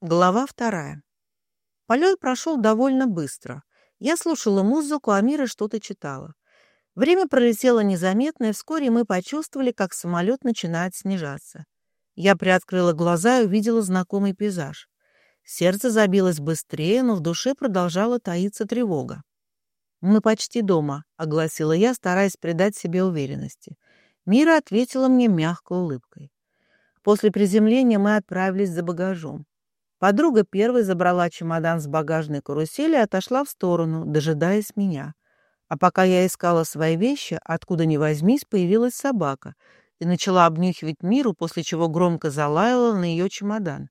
Глава вторая. Полет прошел довольно быстро. Я слушала музыку, а Мира что-то читала. Время пролетело незаметно, и вскоре мы почувствовали, как самолет начинает снижаться. Я приоткрыла глаза и увидела знакомый пейзаж. Сердце забилось быстрее, но в душе продолжала таиться тревога. «Мы почти дома», — огласила я, стараясь придать себе уверенности. Мира ответила мне мягкой улыбкой. После приземления мы отправились за багажом. Подруга первой забрала чемодан с багажной карусели и отошла в сторону, дожидаясь меня. А пока я искала свои вещи, откуда ни возьмись, появилась собака и начала обнюхивать Миру, после чего громко залаяла на ее чемодан.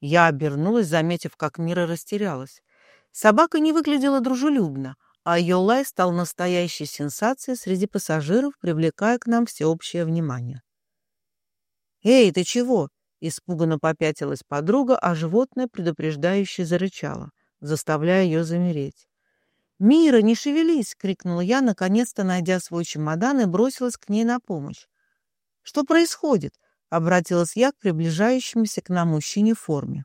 Я обернулась, заметив, как Мира растерялась. Собака не выглядела дружелюбно, а ее лай стал настоящей сенсацией среди пассажиров, привлекая к нам всеобщее внимание. «Эй, ты чего?» Испуганно попятилась подруга, а животное предупреждающе зарычало, заставляя ее замереть. «Мира, не шевелись!» — крикнула я, наконец-то найдя свой чемодан и бросилась к ней на помощь. «Что происходит?» — обратилась я к приближающемуся к нам мужчине в форме.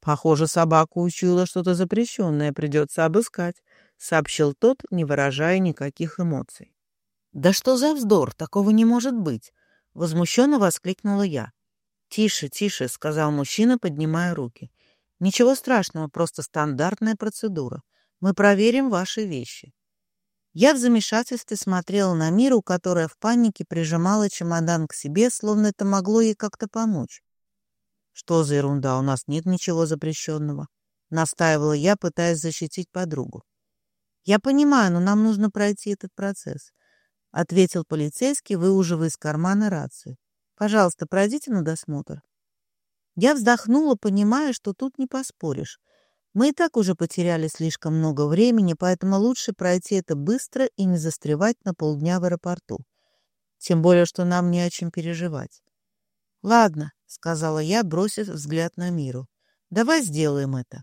«Похоже, собаку учуяла что-то запрещенное, придется обыскать», — сообщил тот, не выражая никаких эмоций. «Да что за вздор? Такого не может быть!» — возмущенно воскликнула я. «Тише, тише», — сказал мужчина, поднимая руки. «Ничего страшного, просто стандартная процедура. Мы проверим ваши вещи». Я в замешательстве смотрела на Миру, которая в панике прижимала чемодан к себе, словно это могло ей как-то помочь. «Что за ерунда? У нас нет ничего запрещенного», — настаивала я, пытаясь защитить подругу. «Я понимаю, но нам нужно пройти этот процесс», — ответил полицейский, выуживая из кармана рацию. Пожалуйста, пройдите на досмотр. Я вздохнула, понимая, что тут не поспоришь. Мы и так уже потеряли слишком много времени, поэтому лучше пройти это быстро и не застревать на полдня в аэропорту. Тем более, что нам не о чем переживать. «Ладно», — сказала я, бросив взгляд на миру. «Давай сделаем это».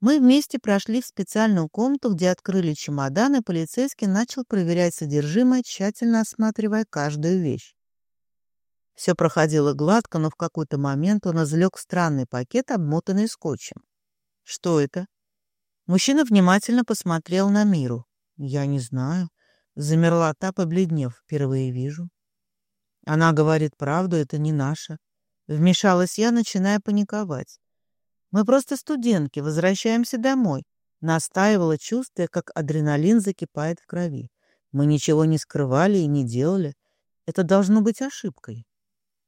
Мы вместе прошли в специальную комнату, где открыли чемодан, и полицейский начал проверять содержимое, тщательно осматривая каждую вещь. Все проходило гладко, но в какой-то момент он извлек странный пакет, обмотанный скотчем. «Что это?» Мужчина внимательно посмотрел на Миру. «Я не знаю». Замерла та, побледнев. «Впервые вижу». Она говорит правду, это не наша. Вмешалась я, начиная паниковать. «Мы просто студентки, возвращаемся домой», настаивала, чувствуя, как адреналин закипает в крови. Мы ничего не скрывали и не делали. Это должно быть ошибкой.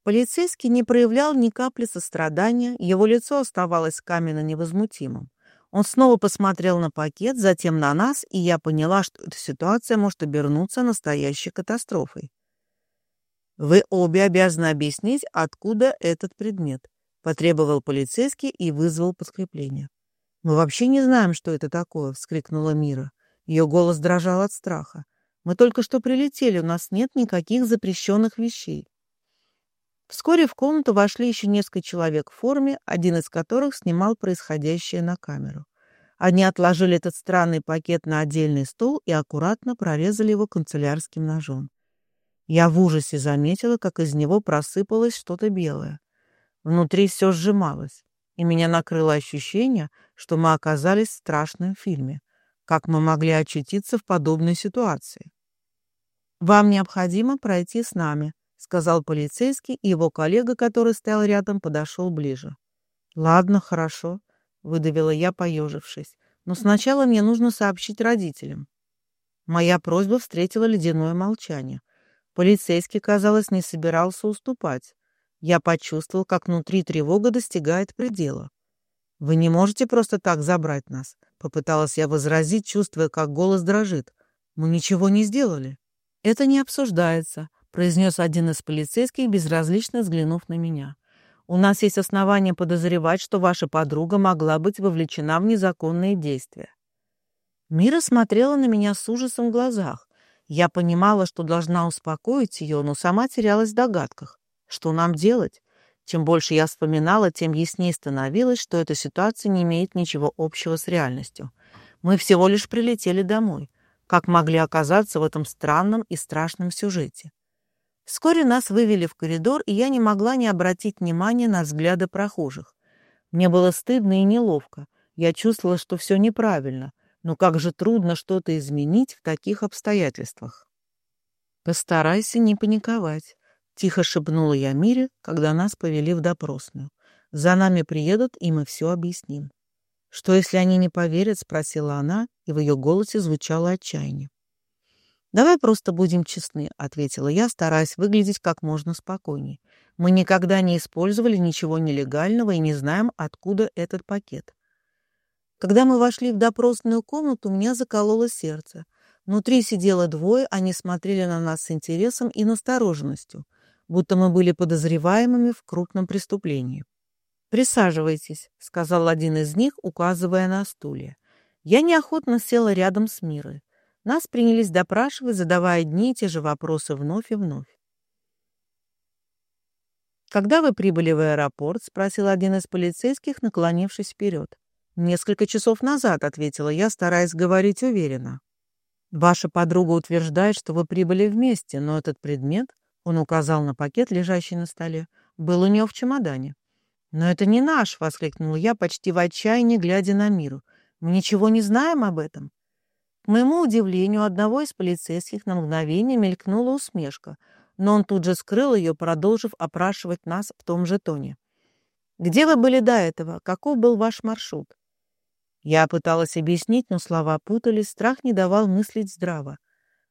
Полицейский не проявлял ни капли сострадания, его лицо оставалось каменно невозмутимым. Он снова посмотрел на пакет, затем на нас, и я поняла, что эта ситуация может обернуться настоящей катастрофой. «Вы обе обязаны объяснить, откуда этот предмет», — потребовал полицейский и вызвал подкрепление. «Мы вообще не знаем, что это такое», — вскрикнула Мира. Ее голос дрожал от страха. «Мы только что прилетели, у нас нет никаких запрещенных вещей». Вскоре в комнату вошли еще несколько человек в форме, один из которых снимал происходящее на камеру. Они отложили этот странный пакет на отдельный стол и аккуратно прорезали его канцелярским ножом. Я в ужасе заметила, как из него просыпалось что-то белое. Внутри все сжималось, и меня накрыло ощущение, что мы оказались в страшном фильме. Как мы могли очутиться в подобной ситуации? «Вам необходимо пройти с нами», — сказал полицейский, и его коллега, который стоял рядом, подошел ближе. «Ладно, хорошо», — выдавила я, поежившись. «Но сначала мне нужно сообщить родителям». Моя просьба встретила ледяное молчание. Полицейский, казалось, не собирался уступать. Я почувствовал, как внутри тревога достигает предела. «Вы не можете просто так забрать нас», — попыталась я возразить, чувствуя, как голос дрожит. «Мы ничего не сделали». «Это не обсуждается», — произнес один из полицейских, безразлично взглянув на меня. «У нас есть основания подозревать, что ваша подруга могла быть вовлечена в незаконные действия». Мира смотрела на меня с ужасом в глазах. Я понимала, что должна успокоить ее, но сама терялась в догадках. Что нам делать? Чем больше я вспоминала, тем яснее становилось, что эта ситуация не имеет ничего общего с реальностью. Мы всего лишь прилетели домой. Как могли оказаться в этом странном и страшном сюжете? Вскоре нас вывели в коридор, и я не могла не обратить внимания на взгляды прохожих. Мне было стыдно и неловко. Я чувствовала, что все неправильно. Но как же трудно что-то изменить в таких обстоятельствах. «Постарайся не паниковать», — тихо шепнула я Мире, когда нас повели в допросную. «За нами приедут, и мы все объясним». «Что, если они не поверят?» — спросила она, и в ее голосе звучало отчаяние. «Давай просто будем честны», — ответила я, стараясь выглядеть как можно спокойнее. «Мы никогда не использовали ничего нелегального и не знаем, откуда этот пакет». Когда мы вошли в допросную комнату, у меня закололо сердце. Внутри сидело двое, они смотрели на нас с интересом и настороженностью, будто мы были подозреваемыми в крупном преступлении. «Присаживайтесь», — сказал один из них, указывая на стулья. Я неохотно села рядом с Мирой. Нас принялись допрашивать, задавая одни и те же вопросы вновь и вновь. «Когда вы прибыли в аэропорт?» — спросил один из полицейских, наклонившись вперед. «Несколько часов назад», — ответила я, стараясь говорить уверенно. «Ваша подруга утверждает, что вы прибыли вместе, но этот предмет, — он указал на пакет, лежащий на столе, — был у нее в чемодане». «Но это не наш!» — воскликнул я, почти в отчаянии, глядя на миру. «Мы ничего не знаем об этом?» К моему удивлению, одного из полицейских на мгновение мелькнула усмешка, но он тут же скрыл ее, продолжив опрашивать нас в том же тоне. «Где вы были до этого? Каков был ваш маршрут?» Я пыталась объяснить, но слова путались, страх не давал мыслить здраво.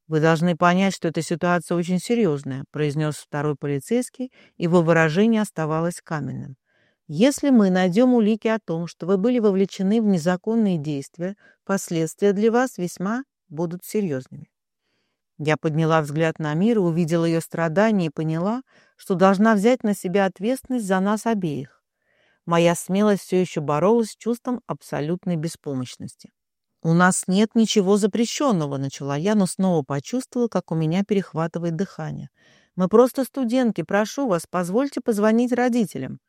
«Вы должны понять, что эта ситуация очень серьезная», — произнес второй полицейский, его выражение оставалось каменным. Если мы найдем улики о том, что вы были вовлечены в незаконные действия, последствия для вас весьма будут серьезными. Я подняла взгляд на мир, увидела ее страдания и поняла, что должна взять на себя ответственность за нас обеих. Моя смелость все еще боролась с чувством абсолютной беспомощности. «У нас нет ничего запрещенного», — начала я, но снова почувствовала, как у меня перехватывает дыхание. «Мы просто студентки. Прошу вас, позвольте позвонить родителям».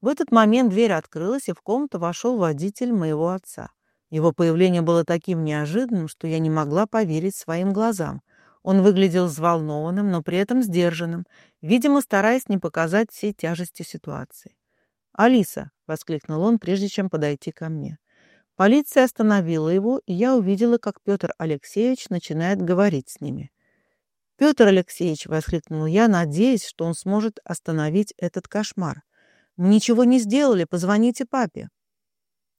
В этот момент дверь открылась, и в комнату вошел водитель моего отца. Его появление было таким неожиданным, что я не могла поверить своим глазам. Он выглядел взволнованным, но при этом сдержанным, видимо, стараясь не показать всей тяжести ситуации. «Алиса!» — воскликнул он, прежде чем подойти ко мне. Полиция остановила его, и я увидела, как Петр Алексеевич начинает говорить с ними. «Петр Алексеевич!» — воскликнул я, надеясь, что он сможет остановить этот кошмар. «Ничего не сделали, позвоните папе».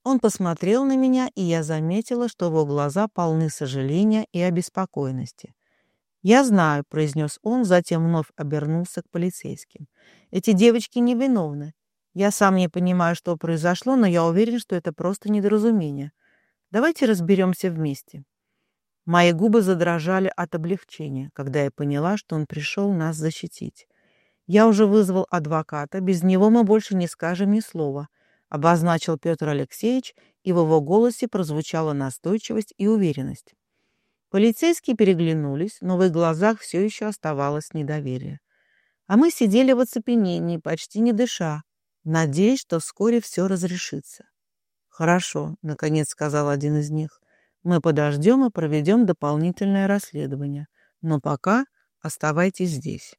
Он посмотрел на меня, и я заметила, что его глаза полны сожаления и обеспокоенности. «Я знаю», — произнес он, затем вновь обернулся к полицейским. «Эти девочки невиновны. Я сам не понимаю, что произошло, но я уверен, что это просто недоразумение. Давайте разберемся вместе». Мои губы задрожали от облегчения, когда я поняла, что он пришел нас защитить. «Я уже вызвал адвоката, без него мы больше не скажем ни слова», обозначил Петр Алексеевич, и в его голосе прозвучала настойчивость и уверенность. Полицейские переглянулись, но в их глазах все еще оставалось недоверие. А мы сидели в оцепенении, почти не дыша, надеясь, что вскоре все разрешится. «Хорошо», — наконец сказал один из них, — «мы подождем и проведем дополнительное расследование, но пока оставайтесь здесь».